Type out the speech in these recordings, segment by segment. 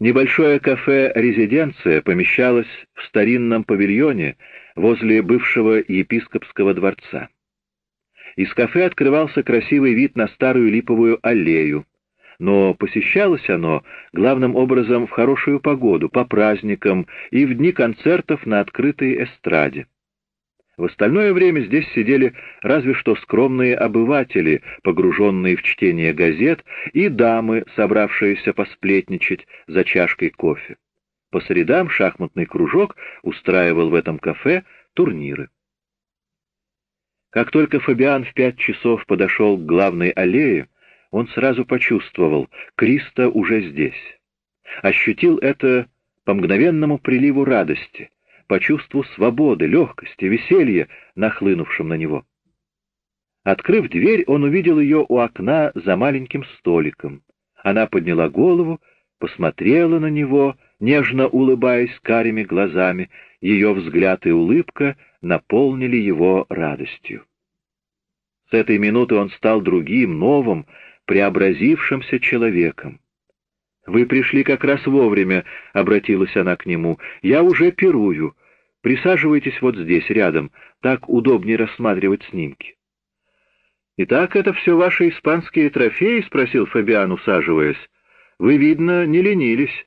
Небольшое кафе «Резиденция» помещалось в старинном павильоне возле бывшего епископского дворца. Из кафе открывался красивый вид на старую липовую аллею, но посещалось оно главным образом в хорошую погоду, по праздникам и в дни концертов на открытой эстраде. В остальное время здесь сидели разве что скромные обыватели, погруженные в чтение газет, и дамы, собравшиеся посплетничать за чашкой кофе. По средам шахматный кружок устраивал в этом кафе турниры. Как только Фабиан в пять часов подошел к главной аллее, он сразу почувствовал, Криста уже здесь. Ощутил это по мгновенному приливу радости — по чувству свободы, легкости, веселья, нахлынувшим на него. Открыв дверь, он увидел ее у окна за маленьким столиком. Она подняла голову, посмотрела на него, нежно улыбаясь карими глазами. Ее взгляд и улыбка наполнили его радостью. С этой минуты он стал другим, новым, преобразившимся человеком. «Вы пришли как раз вовремя», — обратилась она к нему. «Я уже пирую. Присаживайтесь вот здесь, рядом, так удобнее рассматривать снимки. «Итак, это все ваши испанские трофеи?» — спросил Фабиан, усаживаясь. «Вы, видно, не ленились».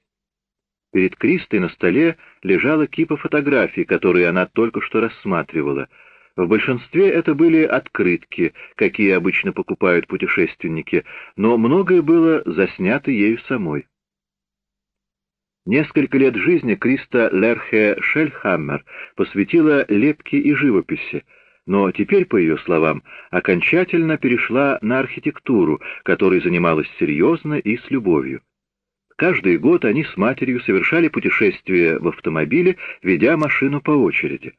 Перед Кристой на столе лежала кипа фотографий, которые она только что рассматривала. В большинстве это были открытки, какие обычно покупают путешественники, но многое было заснято ею самой. Несколько лет жизни Криста Лерхе Шельхаммер посвятила лепке и живописи, но теперь, по ее словам, окончательно перешла на архитектуру, которой занималась серьезно и с любовью. Каждый год они с матерью совершали путешествия в автомобиле, ведя машину по очереди.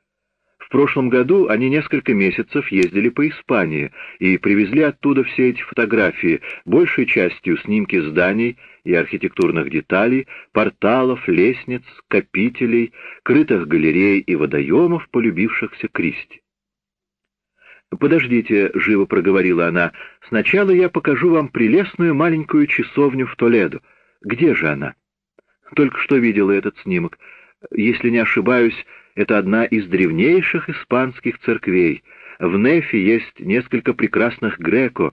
Прошлом году они несколько месяцев ездили по Испании и привезли оттуда все эти фотографии, большей частью снимки зданий и архитектурных деталей, порталов, лестниц, капителей, крытых галерей и водоемов, полюбившихся Кристи. «Подождите», — живо проговорила она, — «сначала я покажу вам прелестную маленькую часовню в Толедо. Где же она?» «Только что видела этот снимок. Если не ошибаюсь, это одна из древнейших испанских церквей. В Нефе есть несколько прекрасных греко,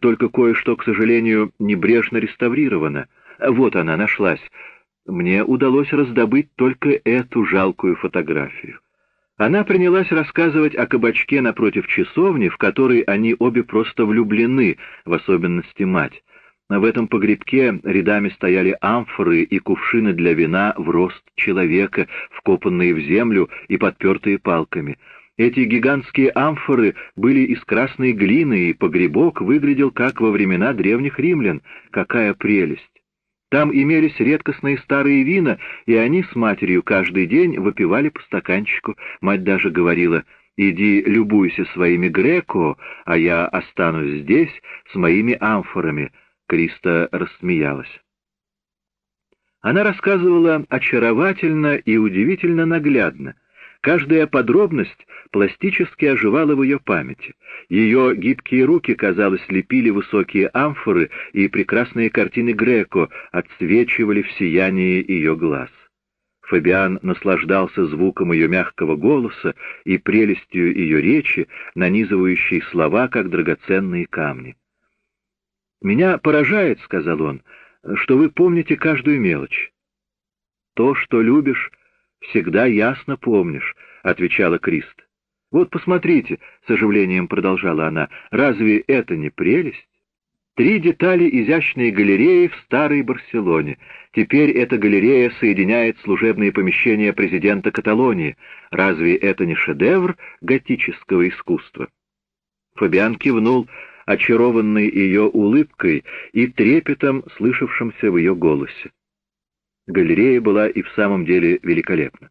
только кое-что, к сожалению, небрежно реставрировано. Вот она нашлась. Мне удалось раздобыть только эту жалкую фотографию. Она принялась рассказывать о кабачке напротив часовни, в которой они обе просто влюблены, в особенности мать. В этом погребке рядами стояли амфоры и кувшины для вина в рост человека, вкопанные в землю и подпертые палками. Эти гигантские амфоры были из красной глины, и погребок выглядел как во времена древних римлян. Какая прелесть! Там имелись редкостные старые вина, и они с матерью каждый день выпивали по стаканчику. Мать даже говорила, «Иди любуйся своими греко, а я останусь здесь с моими амфорами». Криста рассмеялась. Она рассказывала очаровательно и удивительно наглядно. Каждая подробность пластически оживала в ее памяти. Ее гибкие руки, казалось, лепили высокие амфоры, и прекрасные картины Греко отсвечивали в сиянии ее глаз. Фабиан наслаждался звуком ее мягкого голоса и прелестью ее речи, нанизывающей слова, как драгоценные камни. «Меня поражает, — сказал он, — что вы помните каждую мелочь. То, что любишь, всегда ясно помнишь, — отвечала Крист. Вот посмотрите, — с оживлением продолжала она, — разве это не прелесть? Три детали изящной галереи в старой Барселоне. Теперь эта галерея соединяет служебные помещения президента Каталонии. Разве это не шедевр готического искусства? Фабиан кивнул, — очарованный ее улыбкой и трепетом, слышавшимся в ее голосе. Галерея была и в самом деле великолепна.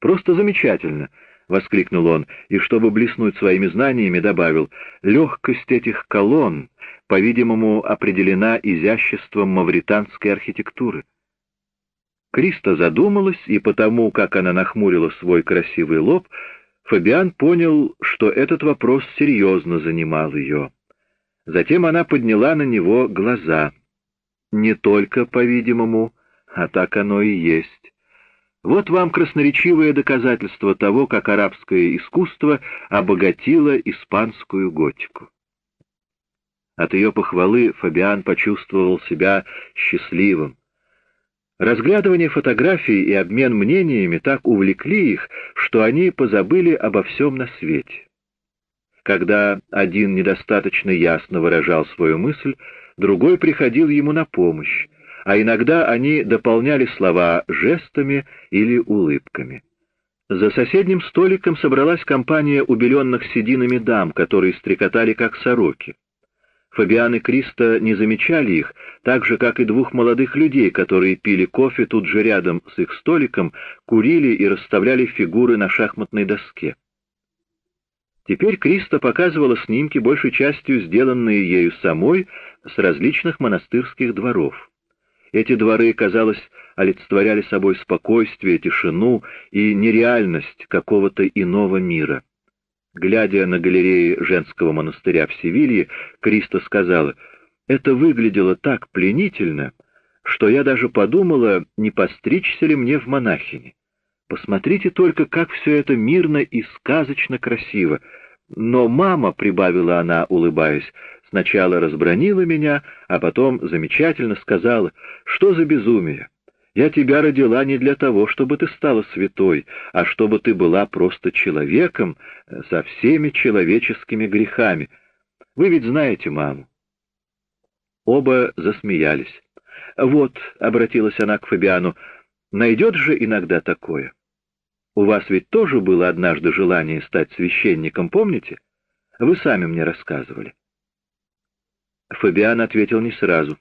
«Просто замечательно!» — воскликнул он, и, чтобы блеснуть своими знаниями, добавил, «легкость этих колонн, по-видимому, определена изяществом мавританской архитектуры». Криста задумалась, и потому, как она нахмурила свой красивый лоб, Фабиан понял, что этот вопрос серьезно занимал ее. Затем она подняла на него глаза. Не только, по-видимому, А так оно и есть. Вот вам красноречивое доказательство того, как арабское искусство обогатило испанскую готику. От ее похвалы Фабиан почувствовал себя счастливым. Разглядывание фотографий и обмен мнениями так увлекли их, что они позабыли обо всем на свете. Когда один недостаточно ясно выражал свою мысль, другой приходил ему на помощь, а иногда они дополняли слова жестами или улыбками. За соседним столиком собралась компания убеленных сединами дам, которые стрекотали как сороки. Фабиан и Криста не замечали их, так же, как и двух молодых людей, которые пили кофе тут же рядом с их столиком, курили и расставляли фигуры на шахматной доске. Теперь Криста показывала снимки, большей частью сделанные ею самой, с различных монастырских дворов. Эти дворы, казалось, олицетворяли собой спокойствие, тишину и нереальность какого-то иного мира. Глядя на галереи женского монастыря в Севилье, Криста сказала, «Это выглядело так пленительно, что я даже подумала, не постричься ли мне в монахини. Посмотрите только, как все это мирно и сказочно красиво. Но мама, — прибавила она, улыбаясь, — сначала разбронила меня, а потом замечательно сказала, что за безумие. Я тебя родила не для того, чтобы ты стала святой, а чтобы ты была просто человеком э, со всеми человеческими грехами. Вы ведь знаете маму. Оба засмеялись. «Вот», — обратилась она к Фабиану, — «найдет же иногда такое». У вас ведь тоже было однажды желание стать священником, помните? Вы сами мне рассказывали. Фабиан ответил не сразу.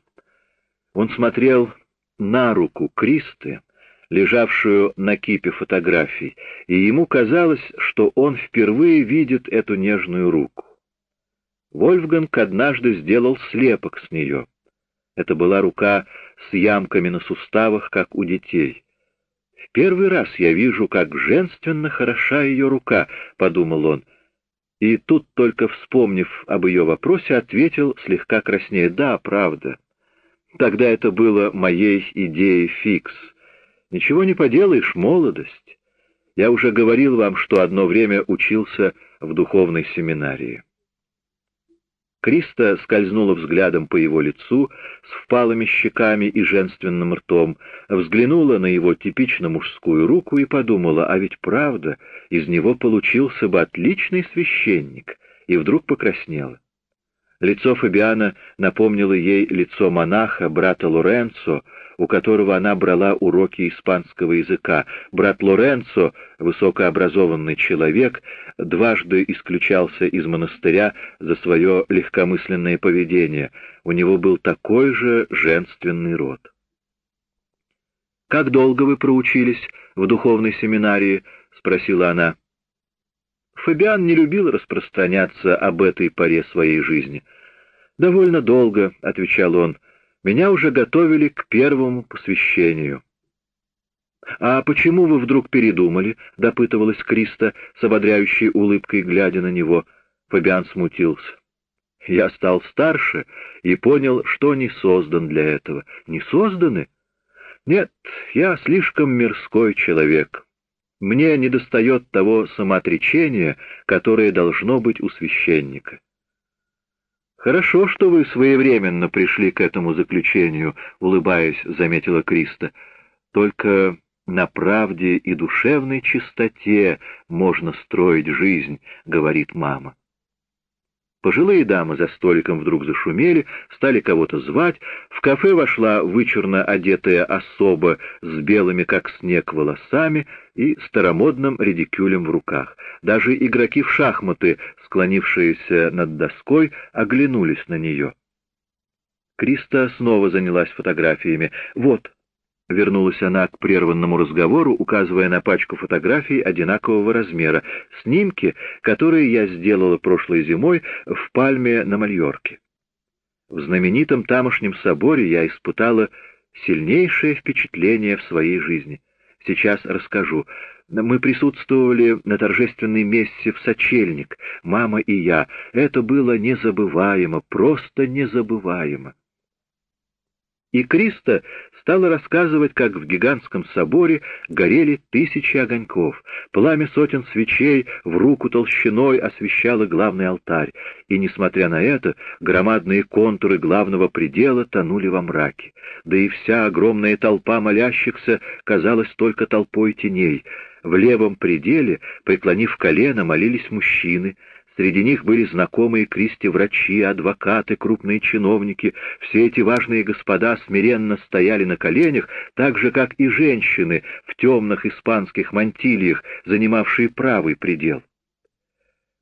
Он смотрел на руку Кристы, лежавшую на кипе фотографий, и ему казалось, что он впервые видит эту нежную руку. Вольфганг однажды сделал слепок с нее. Это была рука с ямками на суставах, как у детей. Первый раз я вижу, как женственно хороша ее рука, — подумал он. И тут, только вспомнив об ее вопросе, ответил слегка краснее. Да, правда. Тогда это было моей идеей фикс. Ничего не поделаешь, молодость. Я уже говорил вам, что одно время учился в духовной семинарии. Криста скользнула взглядом по его лицу с впалыми щеками и женственным ртом, взглянула на его типично мужскую руку и подумала, а ведь правда, из него получился бы отличный священник, и вдруг покраснела. Лицо Фабиана напомнило ей лицо монаха, брата Лоренцо, у которого она брала уроки испанского языка. Брат Лоренцо, высокообразованный человек, дважды исключался из монастыря за свое легкомысленное поведение. У него был такой же женственный род. «Как долго вы проучились в духовной семинарии?» — спросила она. Фабиан не любил распространяться об этой поре своей жизни. «Довольно долго», — отвечал он, — «меня уже готовили к первому посвящению». «А почему вы вдруг передумали?» — допытывалась Криста с ободряющей улыбкой, глядя на него. Фабиан смутился. «Я стал старше и понял, что не создан для этого». «Не созданы?» «Нет, я слишком мирской человек. Мне недостает того самоотречения, которое должно быть у священника. «Хорошо, что вы своевременно пришли к этому заключению», — улыбаясь, заметила Криста. «Только на правде и душевной чистоте можно строить жизнь», — говорит мама. Пожилые дамы за столиком вдруг зашумели, стали кого-то звать. В кафе вошла вычурно одетая особа с белыми, как снег, волосами и старомодным редикюлем в руках. Даже игроки в шахматы, склонившиеся над доской, оглянулись на нее. Криста снова занялась фотографиями. «Вот», Вернулась она к прерванному разговору, указывая на пачку фотографий одинакового размера, снимки, которые я сделала прошлой зимой в Пальме на Мальорке. В знаменитом тамошнем соборе я испытала сильнейшее впечатление в своей жизни. Сейчас расскажу. Мы присутствовали на торжественной мессе в Сочельник, мама и я. Это было незабываемо, просто незабываемо. И Криста стала рассказывать, как в гигантском соборе горели тысячи огоньков, пламя сотен свечей в руку толщиной освещало главный алтарь, и, несмотря на это, громадные контуры главного предела тонули во мраке, да и вся огромная толпа молящихся казалась только толпой теней. В левом пределе, преклонив колено, молились мужчины, Среди них были знакомые Кристи врачи, адвокаты, крупные чиновники. Все эти важные господа смиренно стояли на коленях, так же, как и женщины в темных испанских мантильях, занимавшие правый предел.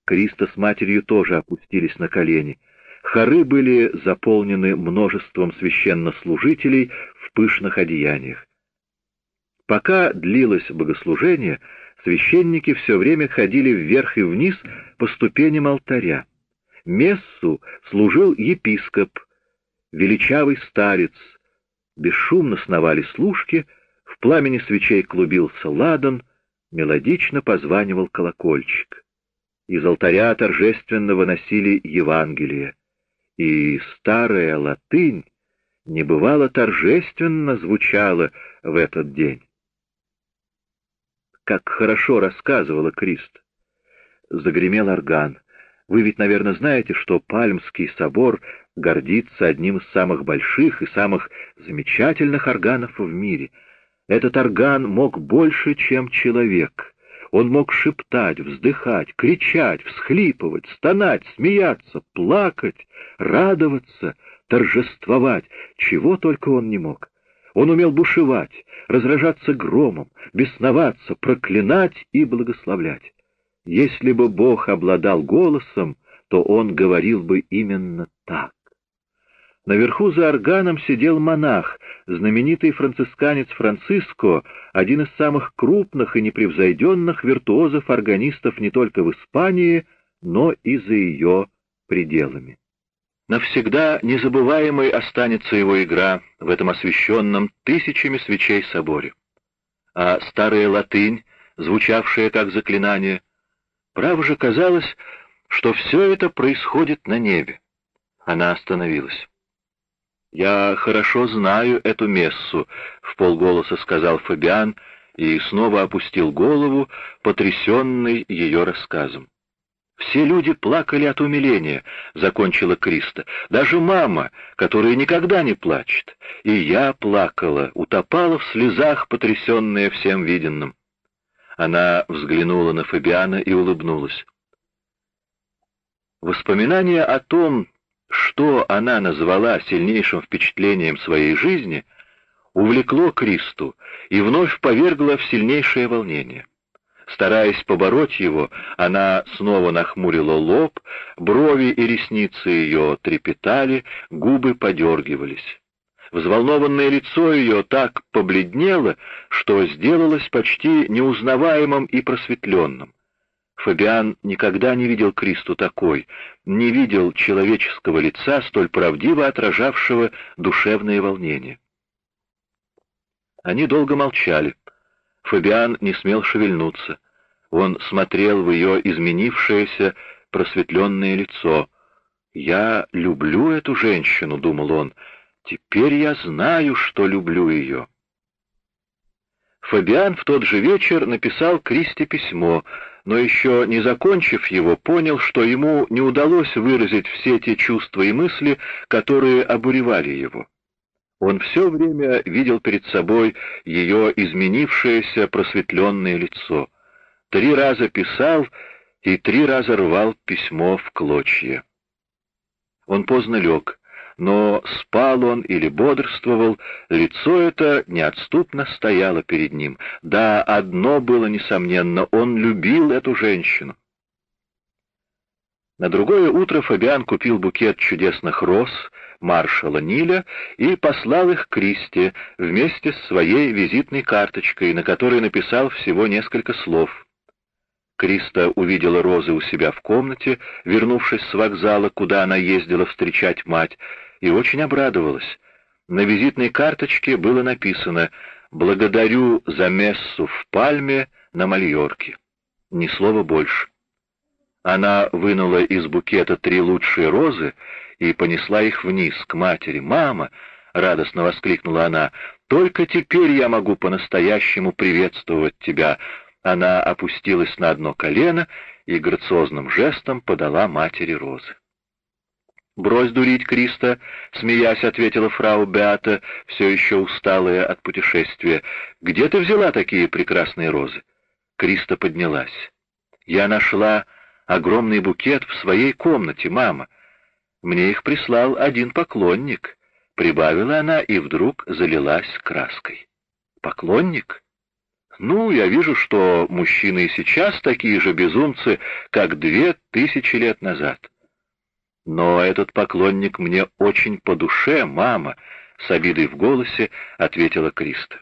Криста с матерью тоже опустились на колени. Хоры были заполнены множеством священнослужителей в пышных одеяниях. Пока длилось богослужение, священники все время ходили вверх и вниз по ступеням алтаря. Мессу служил епископ, величавый старец. Бесшумно сновали служки, в пламени свечей клубился ладан, мелодично позванивал колокольчик. Из алтаря торжественно выносили Евангелие, и старая латынь небывало торжественно звучала в этот день как хорошо рассказывала Крист. Загремел орган. Вы ведь, наверное, знаете, что Пальмский собор гордится одним из самых больших и самых замечательных органов в мире. Этот орган мог больше, чем человек. Он мог шептать, вздыхать, кричать, всхлипывать, стонать, смеяться, плакать, радоваться, торжествовать, чего только он не мог. Он умел бушевать, разражаться громом, бесноваться, проклинать и благословлять. Если бы Бог обладал голосом, то он говорил бы именно так. Наверху за органом сидел монах, знаменитый францисканец Франциско, один из самых крупных и непревзойденных виртуозов-органистов не только в Испании, но и за ее пределами. Навсегда незабываемой останется его игра в этом освещенном тысячами свечей соборе. А старая латынь, звучавшая как заклинание, право же казалось, что все это происходит на небе. Она остановилась. «Я хорошо знаю эту мессу», — в полголоса сказал Фабиан и снова опустил голову, потрясенный ее рассказом. Все люди плакали от умиления, — закончила Криста. Даже мама, которая никогда не плачет. И я плакала, утопала в слезах, потрясенная всем виденным. Она взглянула на Фабиана и улыбнулась. Воспоминание о том, что она назвала сильнейшим впечатлением своей жизни, увлекло Кристу и вновь повергло в сильнейшее волнение. Стараясь побороть его, она снова нахмурила лоб, брови и ресницы ее трепетали, губы подергивались. Взволнованное лицо ее так побледнело, что сделалось почти неузнаваемым и просветленным. Фабиан никогда не видел Кристу такой, не видел человеческого лица, столь правдиво отражавшего душевные волнения. Они долго молчали. Фабиан не смел шевельнуться. Он смотрел в ее изменившееся, просветленное лицо. «Я люблю эту женщину», — думал он. «Теперь я знаю, что люблю ее». Фабиан в тот же вечер написал Кристи письмо, но еще не закончив его, понял, что ему не удалось выразить все те чувства и мысли, которые обуревали его. Он все время видел перед собой ее изменившееся просветленное лицо. Три раза писал и три раза рвал письмо в клочья. Он поздно лег, но спал он или бодрствовал, лицо это неотступно стояло перед ним. Да, одно было несомненно, он любил эту женщину. На другое утро Фабиан купил букет чудесных роз маршала Ниля и послал их Кристи вместе с своей визитной карточкой, на которой написал всего несколько слов. Криста увидела розы у себя в комнате, вернувшись с вокзала, куда она ездила встречать мать, и очень обрадовалась. На визитной карточке было написано «Благодарю за мессу в Пальме на Мальорке». Ни слова больше. Она вынула из букета три лучшие розы и понесла их вниз, к матери. «Мама, — радостно воскликнула она. «Только теперь я могу по-настоящему приветствовать тебя». Она опустилась на одно колено и грациозным жестом подала матери розы. «Брось дурить, Криста», — смеясь ответила фрау Беата, все еще усталая от путешествия. «Где ты взяла такие прекрасные розы?» Криста поднялась. «Я нашла огромный букет в своей комнате, мама. Мне их прислал один поклонник», — прибавила она и вдруг залилась краской. «Поклонник?» «Ну, я вижу, что мужчины сейчас такие же безумцы, как две тысячи лет назад». «Но этот поклонник мне очень по душе, мама», — с обидой в голосе ответила Криста.